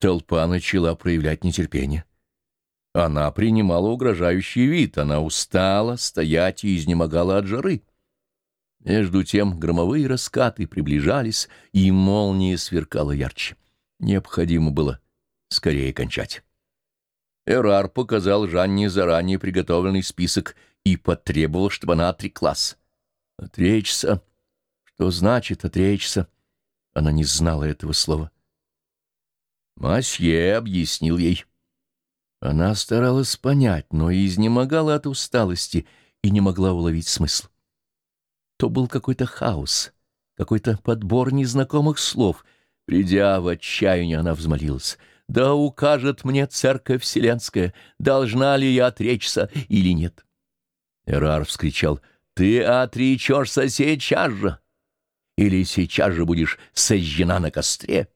Толпа начала проявлять нетерпение. Она принимала угрожающий вид, она устала стоять и изнемогала от жары. Между тем громовые раскаты приближались, и молния сверкала ярче. Необходимо было скорее кончать. Эрар показал Жанне заранее приготовленный список и потребовал, чтобы она отреклась. Отречься? Что значит отречься? Она не знала этого слова. Масье объяснил ей. Она старалась понять, но изнемогала от усталости и не могла уловить смысл. То был какой-то хаос, какой-то подбор незнакомых слов. Придя в отчаяние, она взмолилась. «Да укажет мне Церковь Вселенская, должна ли я отречься или нет?» Эрар вскричал. «Ты отречешься сейчас же! Или сейчас же будешь сожжена на костре!»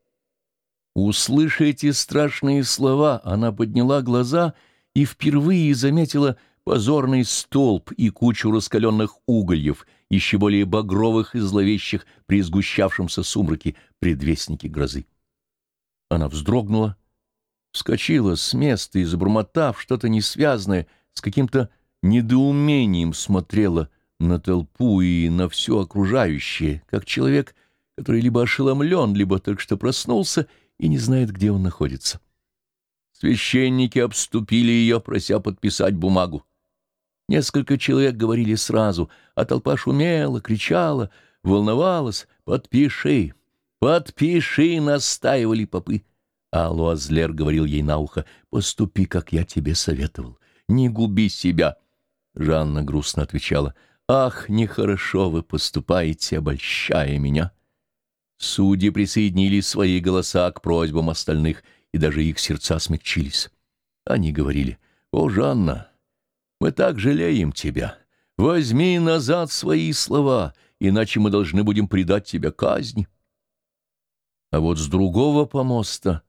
Услыша эти страшные слова, она подняла глаза и впервые заметила позорный столб и кучу раскаленных угольев, еще более багровых и зловещих при сгущавшемся сумраке предвестники грозы. Она вздрогнула, вскочила с места и, забормотав что-то несвязное, с каким-то недоумением смотрела на толпу и на все окружающее, как человек, который либо ошеломлен, либо только что проснулся и не знает, где он находится. Священники обступили ее, прося подписать бумагу. Несколько человек говорили сразу, а толпа шумела, кричала, волновалась. «Подпиши! Подпиши!» — настаивали попы. А Луазлер говорил ей на ухо, «Поступи, как я тебе советовал. Не губи себя!» Жанна грустно отвечала, «Ах, нехорошо вы поступаете, обольщая меня!» Судьи присоединили свои голоса к просьбам остальных, и даже их сердца смягчились. Они говорили, «О, Жанна, мы так жалеем тебя. Возьми назад свои слова, иначе мы должны будем предать тебя казни». А вот с другого помоста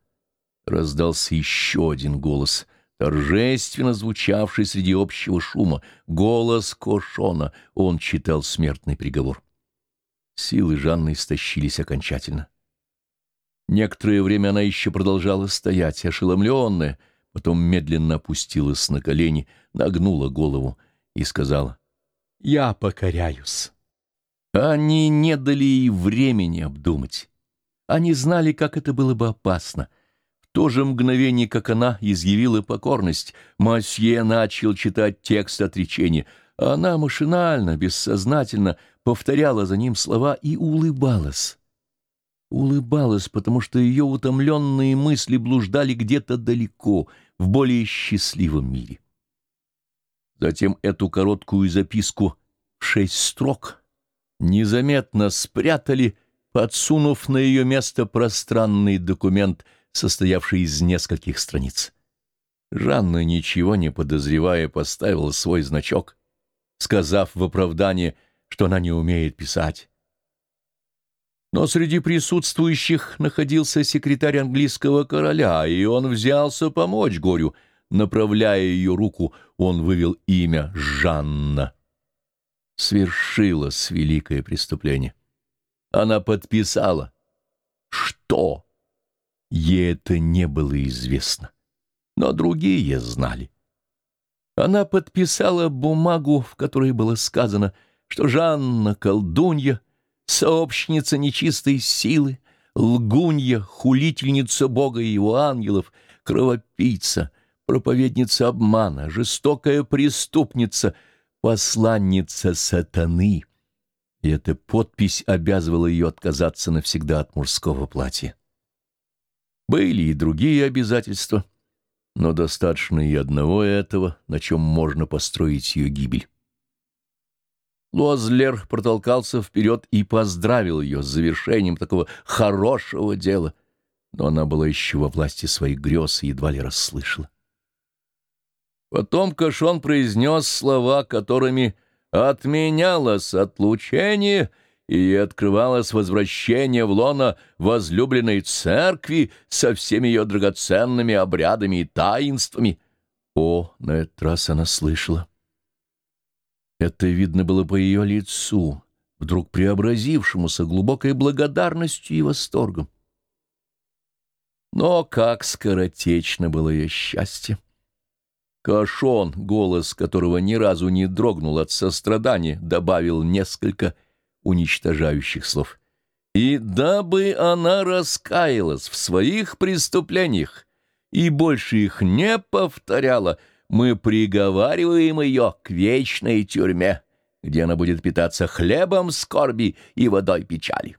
раздался еще один голос, торжественно звучавший среди общего шума, голос Кошона. Он читал смертный приговор. Силы Жанны истощились окончательно. Некоторое время она еще продолжала стоять, ошеломленная, потом медленно опустилась на колени, нагнула голову и сказала, «Я покоряюсь». Они не дали ей времени обдумать. Они знали, как это было бы опасно. В то же мгновение, как она изъявила покорность, Масье начал читать текст отречения — она машинально, бессознательно повторяла за ним слова и улыбалась. Улыбалась, потому что ее утомленные мысли блуждали где-то далеко, в более счастливом мире. Затем эту короткую записку шесть строк незаметно спрятали, подсунув на ее место пространный документ, состоявший из нескольких страниц. Жанна, ничего не подозревая, поставила свой значок — сказав в оправдание, что она не умеет писать. Но среди присутствующих находился секретарь английского короля, и он взялся помочь горю. Направляя ее руку, он вывел имя Жанна. Свершилось великое преступление. Она подписала. Что? Ей это не было известно. Но другие знали. Она подписала бумагу, в которой было сказано, что Жанна — колдунья, сообщница нечистой силы, лгунья, хулительница Бога и его ангелов, кровопийца, проповедница обмана, жестокая преступница, посланница сатаны. И эта подпись обязывала ее отказаться навсегда от мужского платья. Были и другие обязательства — но достаточно и одного этого, на чем можно построить ее гибель. Луазлер протолкался вперед и поздравил ее с завершением такого хорошего дела, но она была еще во власти своих грез и едва ли расслышала. Потом Кашон произнес слова, которыми отменялось отлучение — и открывалось возвращение в лоно возлюбленной церкви со всеми ее драгоценными обрядами и таинствами. О, на этот раз она слышала. Это видно было по ее лицу, вдруг преобразившемуся глубокой благодарностью и восторгом. Но как скоротечно было ее счастье! Кашон, голос которого ни разу не дрогнул от сострадания, добавил несколько уничтожающих слов. «И дабы она раскаялась в своих преступлениях и больше их не повторяла, мы приговариваем ее к вечной тюрьме, где она будет питаться хлебом скорби и водой печали».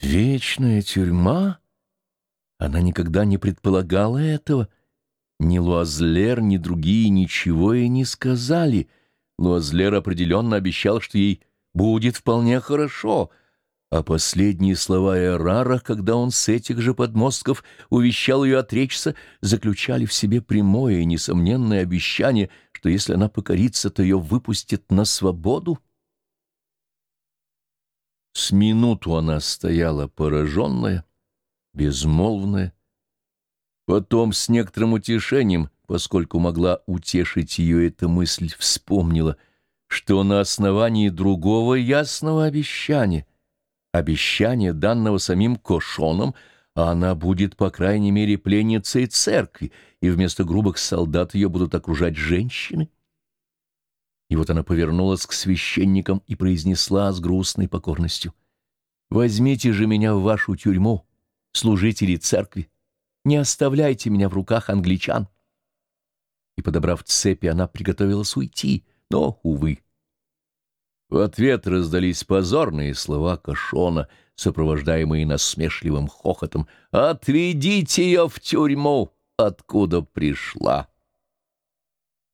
«Вечная тюрьма?» Она никогда не предполагала этого — ни Луазлер, ни другие ничего и не сказали. Луазлер определенно обещал, что ей будет вполне хорошо, а последние слова Эрара, когда он с этих же подмостков увещал ее отречься, заключали в себе прямое и несомненное обещание, что если она покорится, то ее выпустят на свободу. С минуту она стояла пораженная, безмолвная, Потом с некоторым утешением, поскольку могла утешить ее эта мысль, вспомнила, что на основании другого ясного обещания, обещания, данного самим Кошоном, она будет, по крайней мере, пленницей церкви, и вместо грубых солдат ее будут окружать женщины. И вот она повернулась к священникам и произнесла с грустной покорностью, «Возьмите же меня в вашу тюрьму, служители церкви, не оставляйте меня в руках англичан. И, подобрав цепи, она приготовилась уйти, но, увы. В ответ раздались позорные слова Кашона, сопровождаемые насмешливым хохотом. «Отведите ее в тюрьму, откуда пришла!»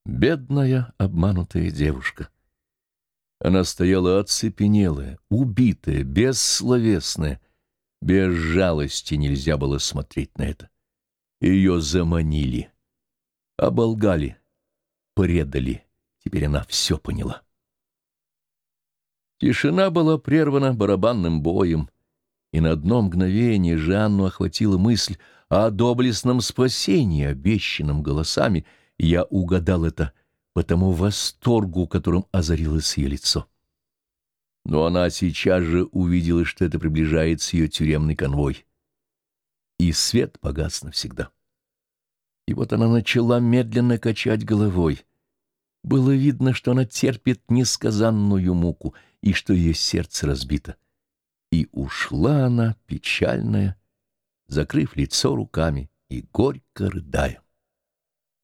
Бедная, обманутая девушка. Она стояла оцепенелая, убитая, бессловесная. Без жалости нельзя было смотреть на это. Ее заманили, оболгали, предали. Теперь она все поняла. Тишина была прервана барабанным боем, и на одно мгновение Жанну охватила мысль о доблестном спасении, обещанном голосами, я угадал это по тому восторгу, которым озарилось ее лицо. Но она сейчас же увидела, что это приближается ее тюремный конвой и свет погас навсегда. И вот она начала медленно качать головой. Было видно, что она терпит несказанную муку и что ее сердце разбито. И ушла она, печальная, закрыв лицо руками и горько рыдая.